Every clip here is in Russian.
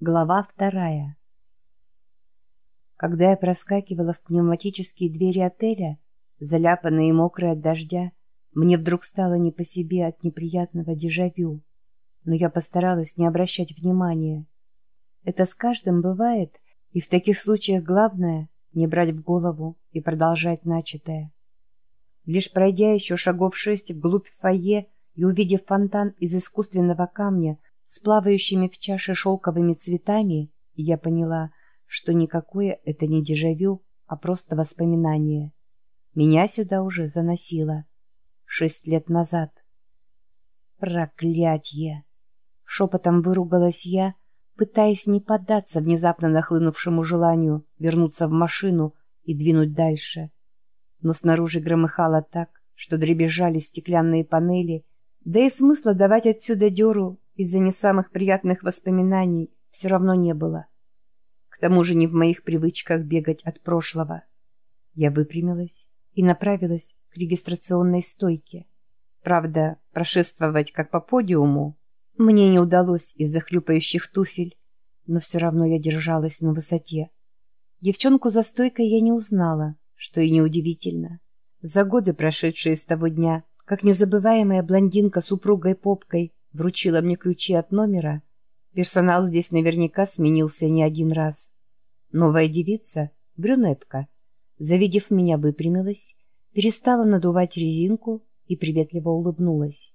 Глава вторая. Когда я проскакивала в пневматические двери отеля, заляпанные и мокрые от дождя, мне вдруг стало не по себе от неприятного дежавю. Но я постаралась не обращать внимания. Это с каждым бывает, и в таких случаях главное — не брать в голову и продолжать начатое. Лишь пройдя еще шагов шесть вглубь фойе и увидев фонтан из искусственного камня с плавающими в чаше шелковыми цветами, я поняла, что никакое это не дежавю, а просто воспоминание. Меня сюда уже заносило. Шесть лет назад. Проклятье! Шепотом выругалась я, пытаясь не поддаться внезапно нахлынувшему желанию вернуться в машину и двинуть дальше. Но снаружи громыхало так, что дребезжали стеклянные панели, да и смысла давать отсюда дёру из-за не самых приятных воспоминаний все равно не было. К тому же не в моих привычках бегать от прошлого. Я выпрямилась и направилась к регистрационной стойке. Правда, прошествовать как по подиуму мне не удалось из-за хлюпающих туфель, но все равно я держалась на высоте. Девчонку за стойкой я не узнала, что и неудивительно. За годы, прошедшие с того дня, как незабываемая блондинка с упругой попкой вручила мне ключи от номера, персонал здесь наверняка сменился не один раз. Новая девица, брюнетка, завидев меня, выпрямилась, перестала надувать резинку и приветливо улыбнулась.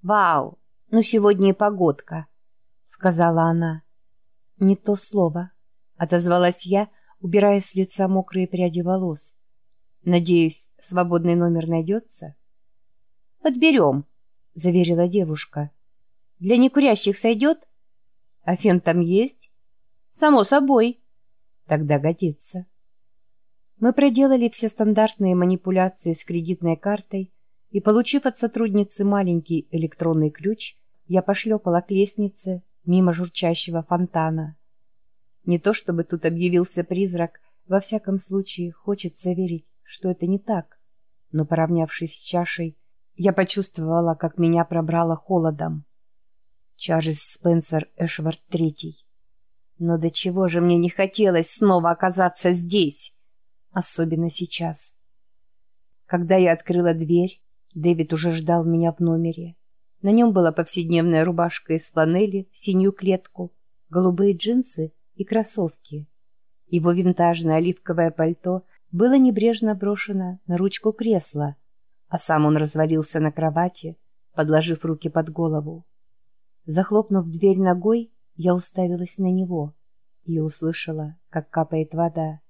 «Вау! Ну сегодня и погодка!» — сказала она. «Не то слово», — отозвалась я, убирая с лица мокрые пряди волос. «Надеюсь, свободный номер найдется?» «Подберем», — заверила девушка. Для некурящих сойдет? А фен там есть? Само собой. Тогда годится. Мы проделали все стандартные манипуляции с кредитной картой, и, получив от сотрудницы маленький электронный ключ, я пошлепала к лестнице мимо журчащего фонтана. Не то чтобы тут объявился призрак, во всяком случае хочется верить, что это не так. Но, поравнявшись с чашей, я почувствовала, как меня пробрало холодом. Чарльз Спенсер Эшвард Третий. Но до чего же мне не хотелось снова оказаться здесь, особенно сейчас. Когда я открыла дверь, Дэвид уже ждал меня в номере. На нем была повседневная рубашка из фланели, синюю клетку, голубые джинсы и кроссовки. Его винтажное оливковое пальто было небрежно брошено на ручку кресла, а сам он развалился на кровати, подложив руки под голову. Захлопнув дверь ногой, я уставилась на него и услышала, как капает вода.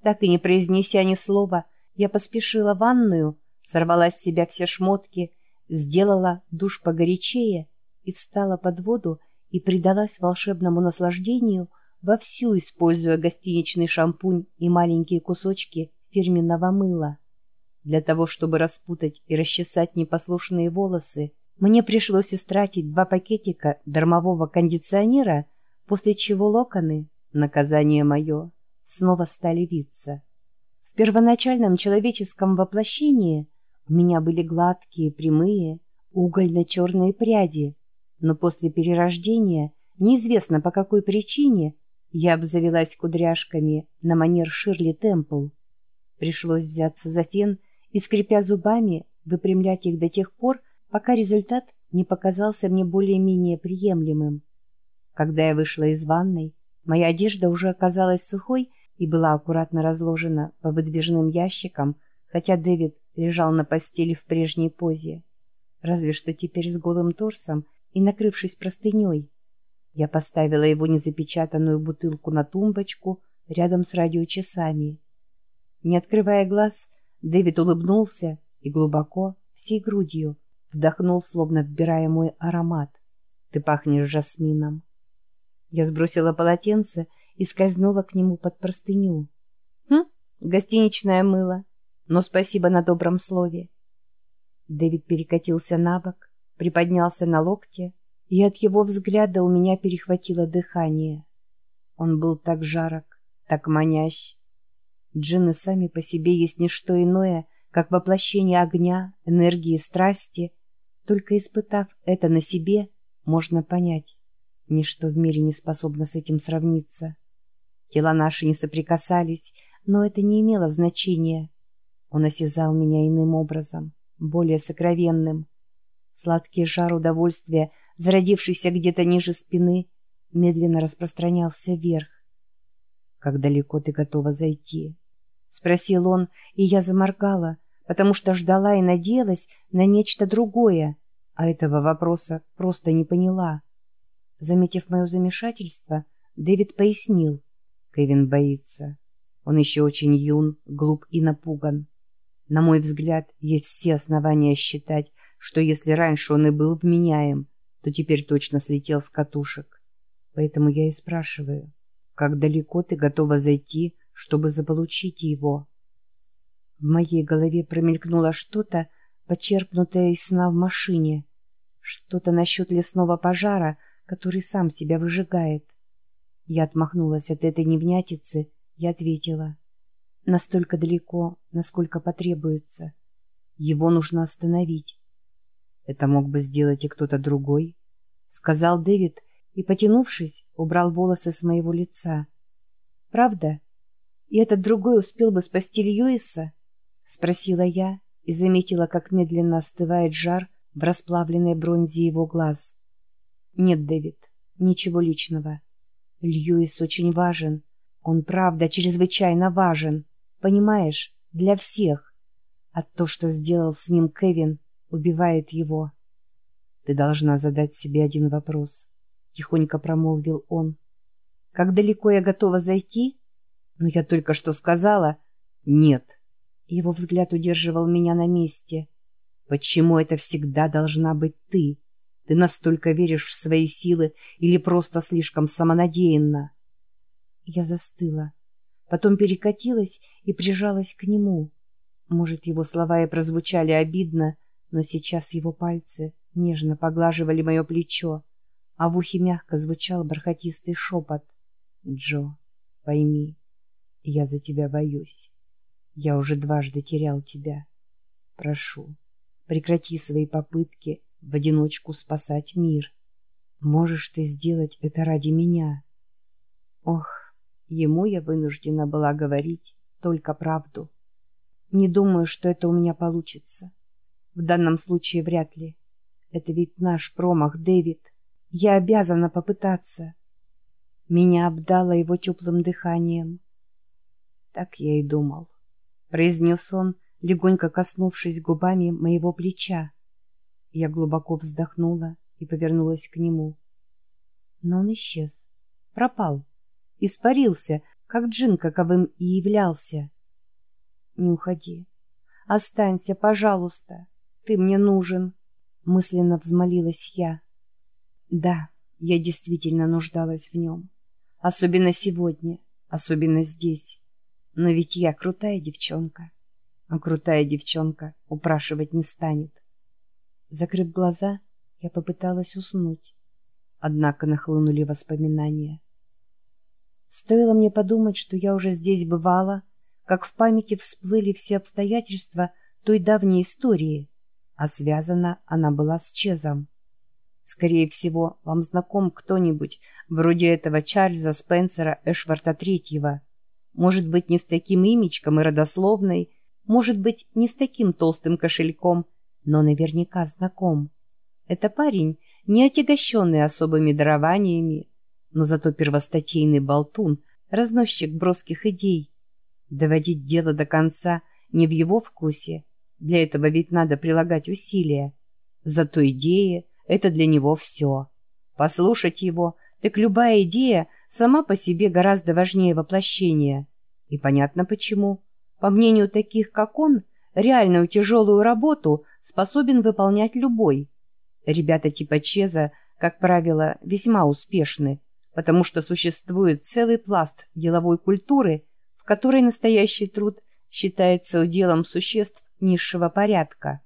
Так и не произнеся ни слова, я поспешила в ванную, сорвала с себя все шмотки, сделала душ погорячее и встала под воду и предалась волшебному наслаждению, вовсю используя гостиничный шампунь и маленькие кусочки фирменного мыла. Для того, чтобы распутать и расчесать непослушные волосы, мне пришлось истратить два пакетика дармового кондиционера, после чего локоны, наказание мое, снова стали виться. В первоначальном человеческом воплощении у меня были гладкие, прямые, угольно-черные пряди, но после перерождения, неизвестно по какой причине, я обзавелась кудряшками на манер Ширли Темпл. Пришлось взяться за фен и, скрипя зубами, выпрямлять их до тех пор, пока результат не показался мне более-менее приемлемым. Когда я вышла из ванной, моя одежда уже оказалась сухой и была аккуратно разложена по выдвижным ящикам, хотя Дэвид лежал на постели в прежней позе. Разве что теперь с голым торсом и накрывшись простыней. Я поставила его незапечатанную бутылку на тумбочку рядом с радиочасами. Не открывая глаз, Дэвид улыбнулся и глубоко, всей грудью, Вдохнул, словно вбирая мой аромат. Ты пахнешь жасмином. Я сбросила полотенце и скользнула к нему под простыню. Хм, гостиничное мыло. Но спасибо на добром слове. Дэвид перекатился на бок, приподнялся на локте, и от его взгляда у меня перехватило дыхание. Он был так жарок, так манящ. Джинны сами по себе есть не что иное, как воплощение огня, энергии, страсти — только испытав это на себе, можно понять. Ничто в мире не способно с этим сравниться. Тела наши не соприкасались, но это не имело значения. Он осязал меня иным образом, более сокровенным. Сладкий жар удовольствия, зародившийся где-то ниже спины, медленно распространялся вверх. «Как далеко ты готова зайти?» — спросил он, и я заморгала, потому что ждала и надеялась на нечто другое, а этого вопроса просто не поняла. Заметив мое замешательство, Дэвид пояснил. Кевин боится. Он еще очень юн, глуп и напуган. На мой взгляд, есть все основания считать, что если раньше он и был вменяем, то теперь точно слетел с катушек. Поэтому я и спрашиваю, как далеко ты готова зайти, чтобы заполучить его? В моей голове промелькнуло что-то, почерпнутое из сна в машине. Что-то насчет лесного пожара, который сам себя выжигает. Я отмахнулась от этой невнятицы и ответила. Настолько далеко, насколько потребуется. Его нужно остановить. Это мог бы сделать и кто-то другой, сказал Дэвид и, потянувшись, убрал волосы с моего лица. Правда? И этот другой успел бы спасти Льюиса? Спросила я и заметила, как медленно остывает жар в расплавленной бронзе его глаз. Нет, Дэвид, ничего личного. Льюис очень важен. Он, правда, чрезвычайно важен. Понимаешь, для всех. А то, что сделал с ним Кевин, убивает его. Ты должна задать себе один вопрос. Тихонько промолвил он. Как далеко я готова зайти? Но я только что сказала «нет». Его взгляд удерживал меня на месте. Почему это всегда должна быть ты? Ты настолько веришь в свои силы или просто слишком самонадеянна? Я застыла потом перекатилась и прижалась к нему. Может, его слова и прозвучали обидно, но сейчас его пальцы нежно поглаживали мое плечо, а в ухе мягко звучал бархатистый шепот. «Джо, пойми, я за тебя боюсь. Я уже дважды терял тебя. Прошу, прекрати свои попытки в одиночку спасать мир. Можешь ты сделать это ради меня?» Ох, Ему я вынуждена была говорить только правду. Не думаю, что это у меня получится. В данном случае вряд ли. Это ведь наш промах, Дэвид. Я обязана попытаться. Меня обдало его теплым дыханием. Так я и думал. Произнес он, легонько коснувшись губами моего плеча. Я глубоко вздохнула и повернулась к нему. Но он исчез. Пропал испарился, как джин каковым и являлся. «Не уходи. Останься, пожалуйста. Ты мне нужен», — мысленно взмолилась я. Да, я действительно нуждалась в нем. Особенно сегодня, особенно здесь. Но ведь я крутая девчонка. А крутая девчонка упрашивать не станет. Закрыв глаза, я попыталась уснуть. Однако нахлынули воспоминания. Стоило мне подумать, что я уже здесь бывала, как в памяти всплыли все обстоятельства той давней истории, а связана она была с Чезом. Скорее всего, вам знаком кто-нибудь вроде этого Чарльза Спенсера Эшварта Третьего. Может быть, не с таким имечком и родословной, может быть, не с таким толстым кошельком, но наверняка знаком. Это парень, не отягощенный особыми дарованиями, но зато первостатейный болтун, разносчик броских идей. Доводить дело до конца не в его вкусе, для этого ведь надо прилагать усилия. Зато идея — это для него все. Послушать его, так любая идея сама по себе гораздо важнее воплощения. И понятно почему. По мнению таких, как он, реальную тяжелую работу способен выполнять любой. Ребята типа Чеза, как правило, весьма успешны, потому что существует целый пласт деловой культуры, в которой настоящий труд считается уделом существ низшего порядка.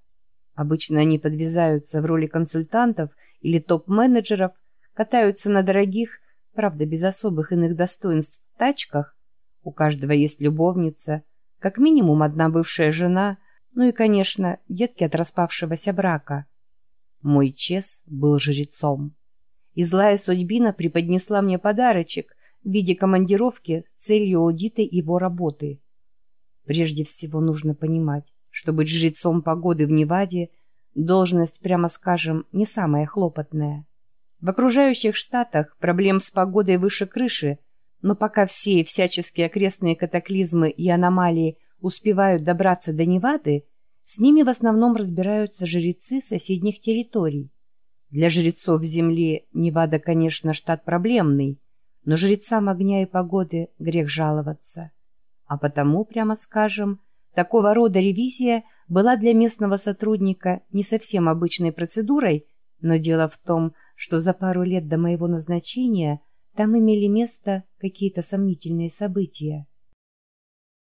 Обычно они подвязаются в роли консультантов или топ-менеджеров, катаются на дорогих, правда без особых иных достоинств, тачках. У каждого есть любовница, как минимум одна бывшая жена, ну и, конечно, детки от распавшегося брака. Мой Чес был жрецом и злая судьбина преподнесла мне подарочек в виде командировки с целью аудита его работы. Прежде всего нужно понимать, что быть жрецом погоды в Неваде – должность, прямо скажем, не самая хлопотная. В окружающих штатах проблем с погодой выше крыши, но пока все всяческие окрестные катаклизмы и аномалии успевают добраться до Невады, с ними в основном разбираются жрецы соседних территорий. Для жрецов Земли Невада, конечно, штат проблемный, но жрецам огня и погоды грех жаловаться. А потому, прямо скажем, такого рода ревизия была для местного сотрудника не совсем обычной процедурой, но дело в том, что за пару лет до моего назначения там имели место какие-то сомнительные события.